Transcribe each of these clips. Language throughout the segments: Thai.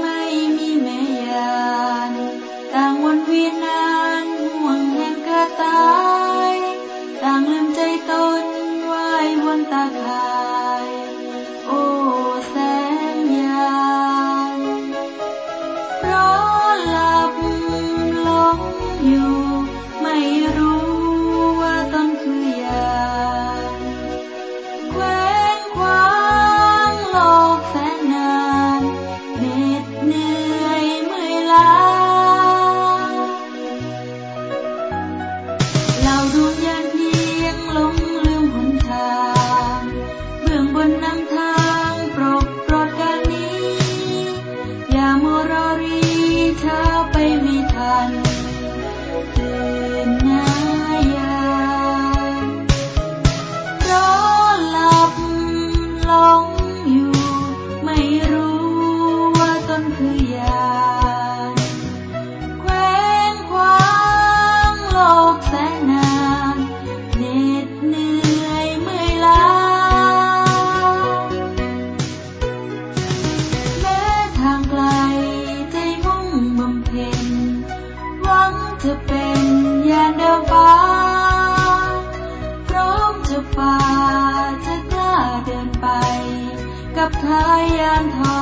ไม่มีแม่ยานต่างวนวีนานห่วงแห่งกระตาย ต่างลืมใจตนไหววนตาขาย กับ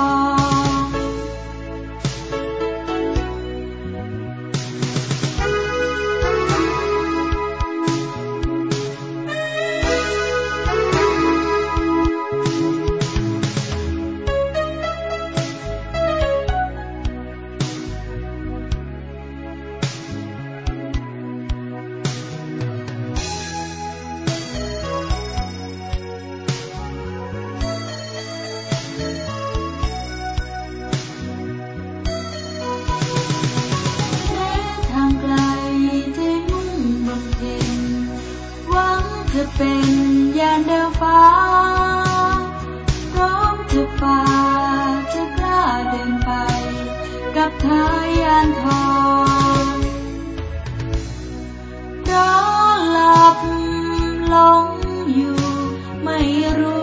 หวังจะเป็นยานเดินฟ้าพร้อมจะฝ่าจะกล้าเดินไป กับทายานทองเพราะหลับหลงอยู่ไม่รู้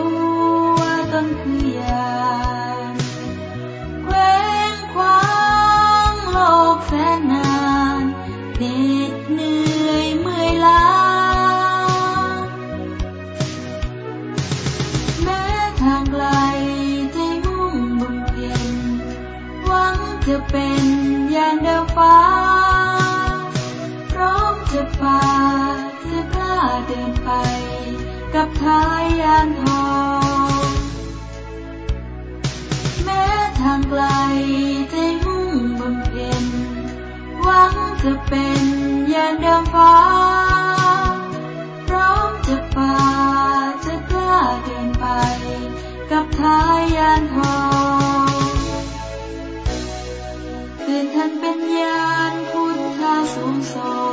เดินไป กับทายานทองแม้ทางไกลใจมุ่งบำเพ็ญหวังจะเป็นยานเดินฟ้า พร้อมจะฝ่าจะกล้าเดินไป กับทายานทองตื่นทันเป็นยานพุทธาสูงส่ง